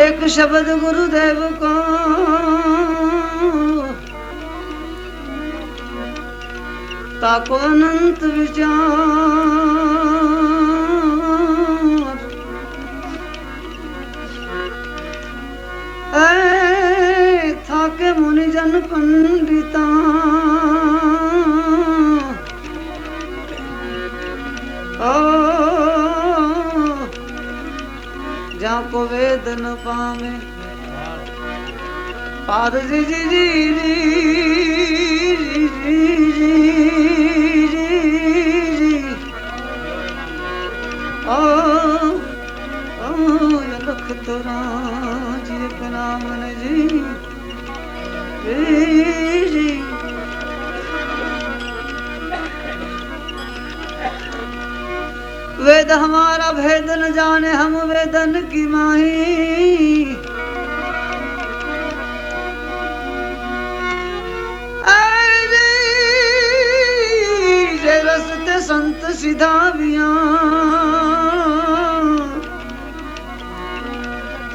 एक शब्द गुरुदेव को ताको अनंत विचार ए थाके मुनि जन पंडिता को वेदन पावे। पाद जी जी जी जी लख तो राम जी नाम जी जी। वेद हमारा भेद न जाने हम वेदन की माही। रसते संत सिधाविया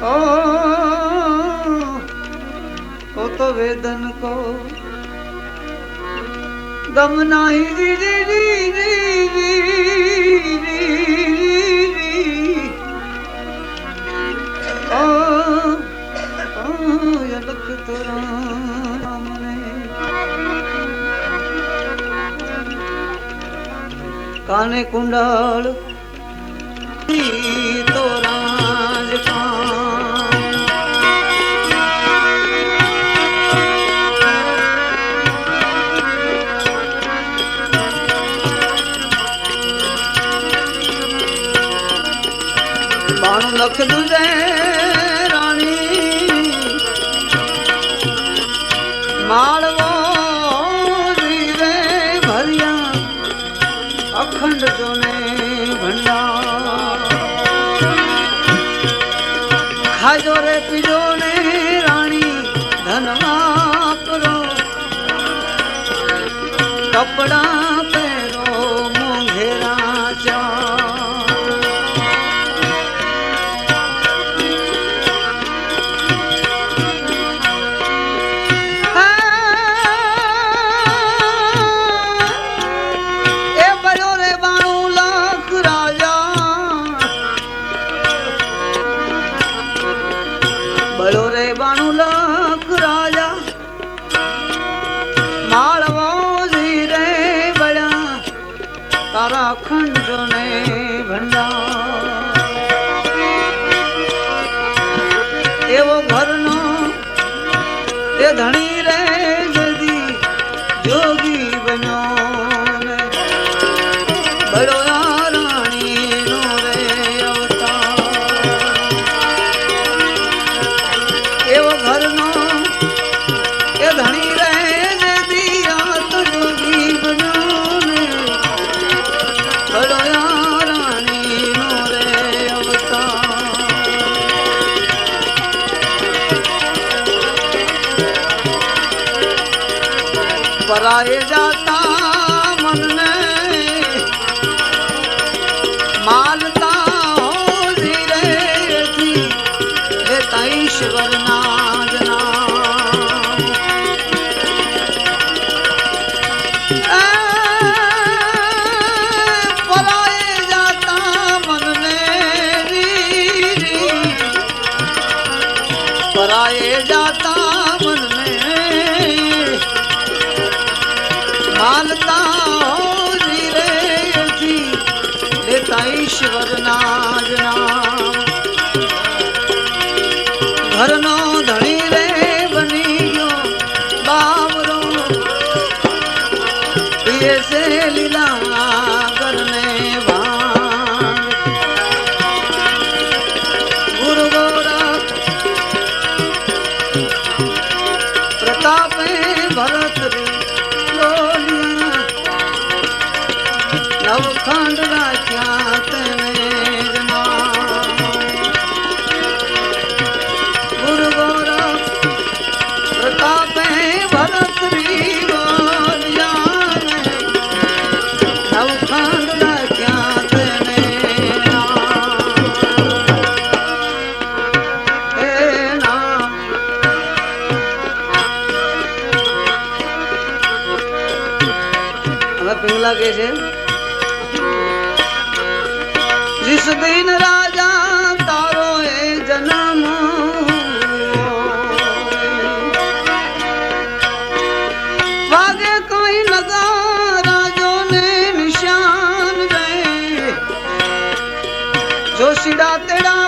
ओ ओ तो वेदन को दम नाही री કાને કુંડળ. તો રાજ બાણું લખ દુજે રાણી. માળવો ઈશ્વરના જ પરાએ જાતા મનને দোষীরা তেড়া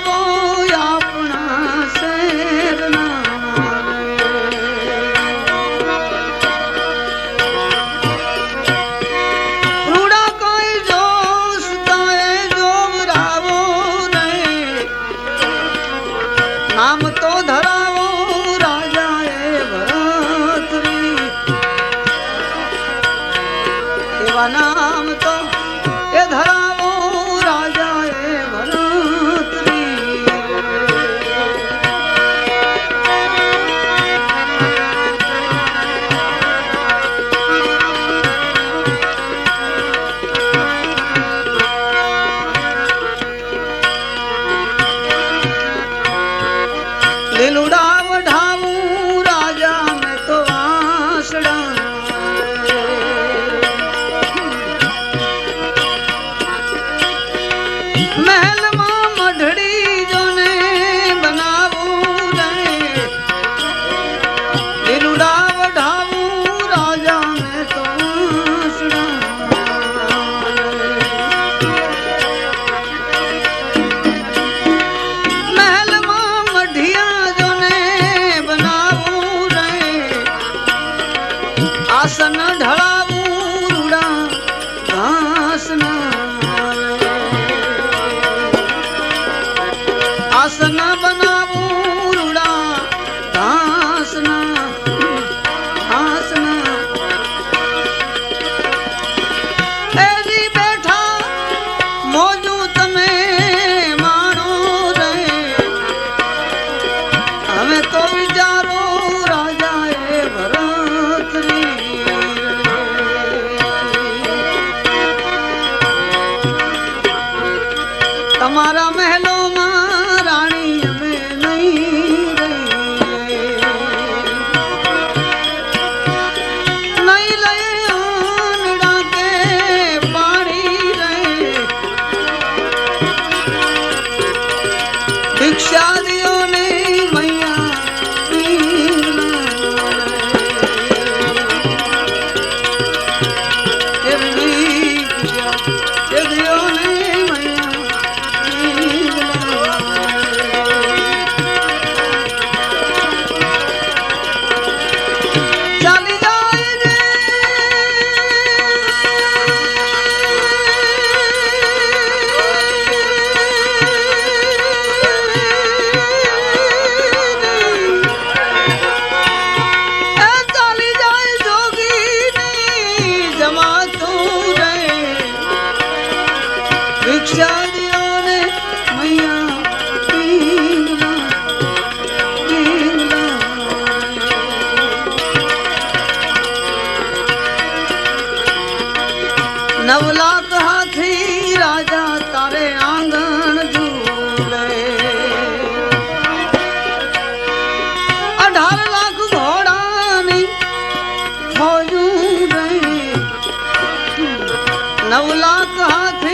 नौ लाख हाथ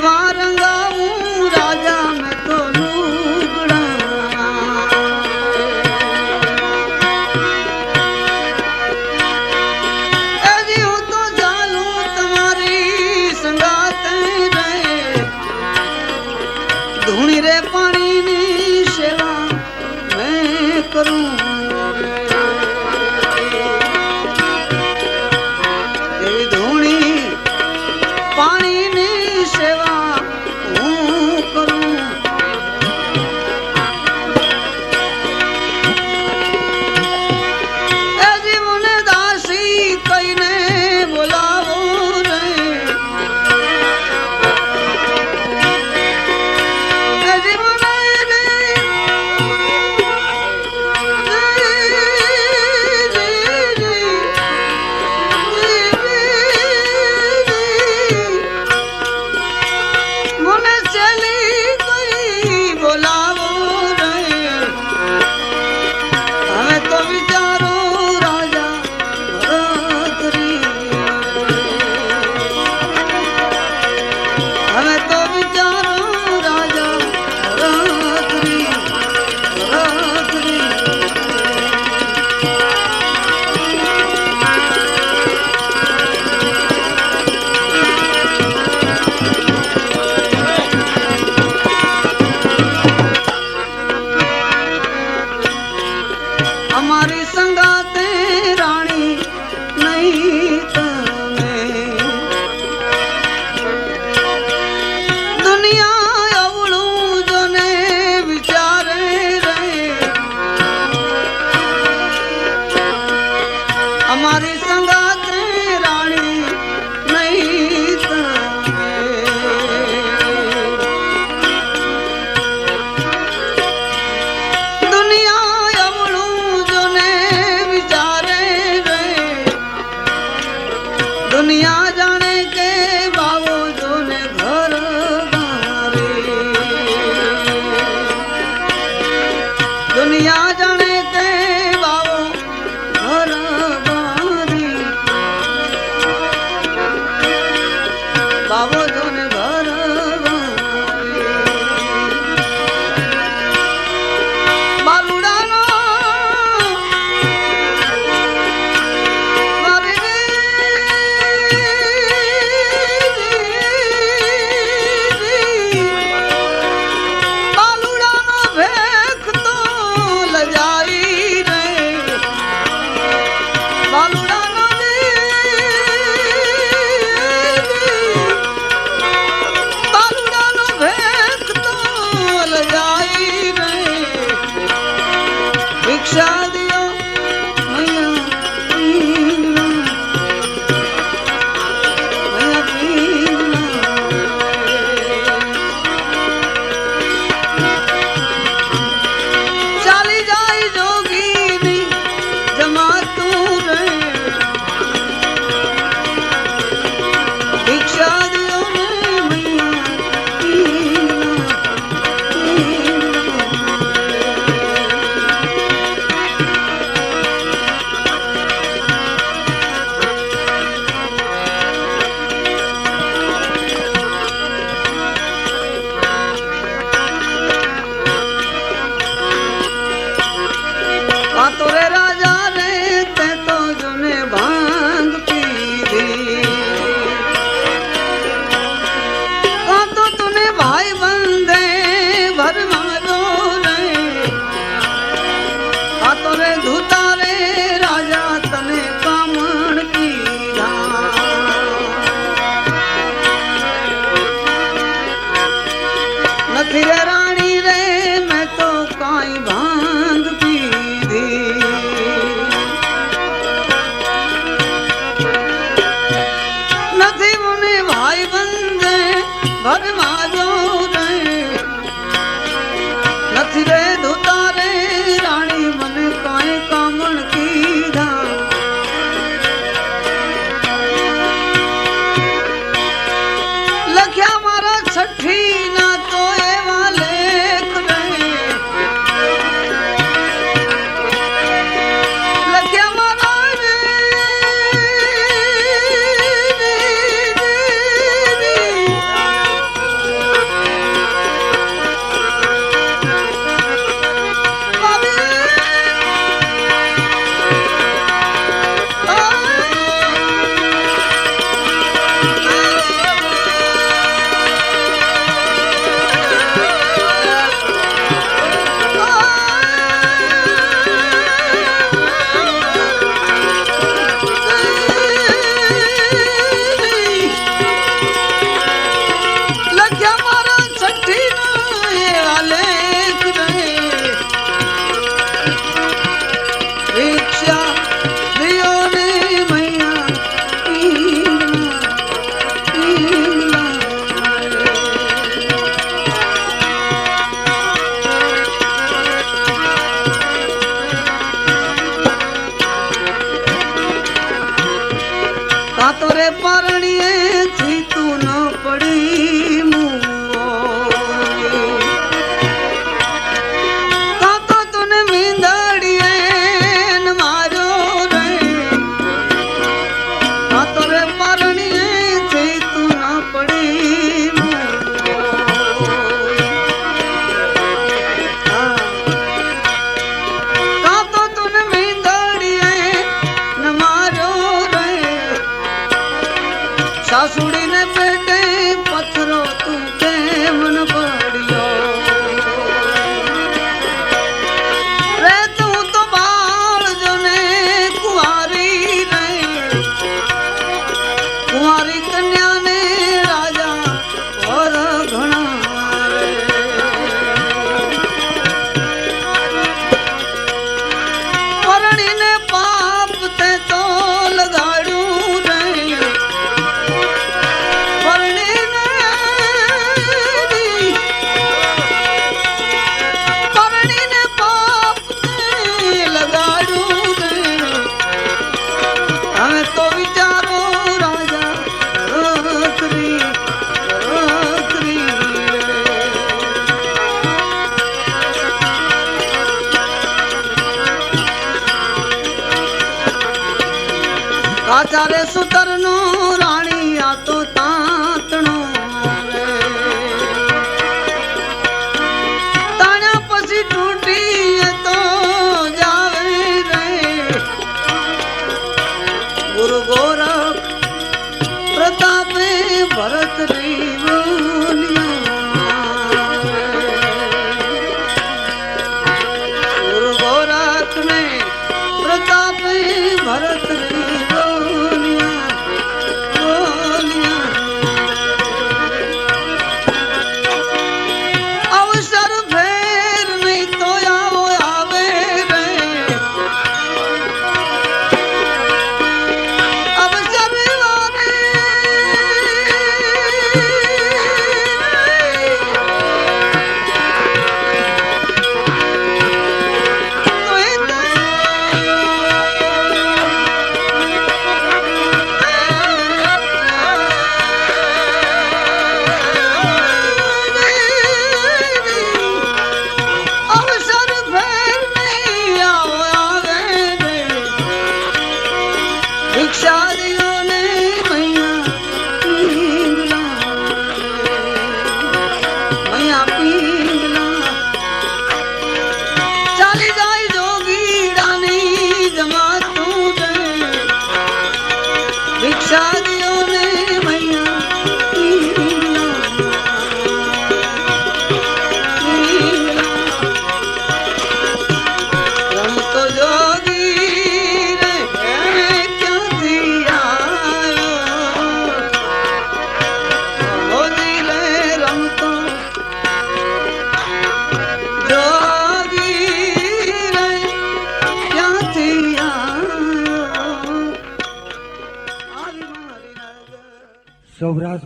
Mama.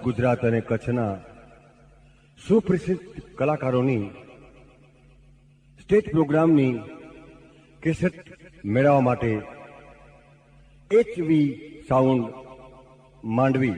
ગુજરાત અને કચ્છના સુપ્રસિદ્ધ કલાકારોની સ્ટેજ પ્રોગ્રામની કેસેટ મેળવવા માટે એચવી સાઉન્ડ માંડવી.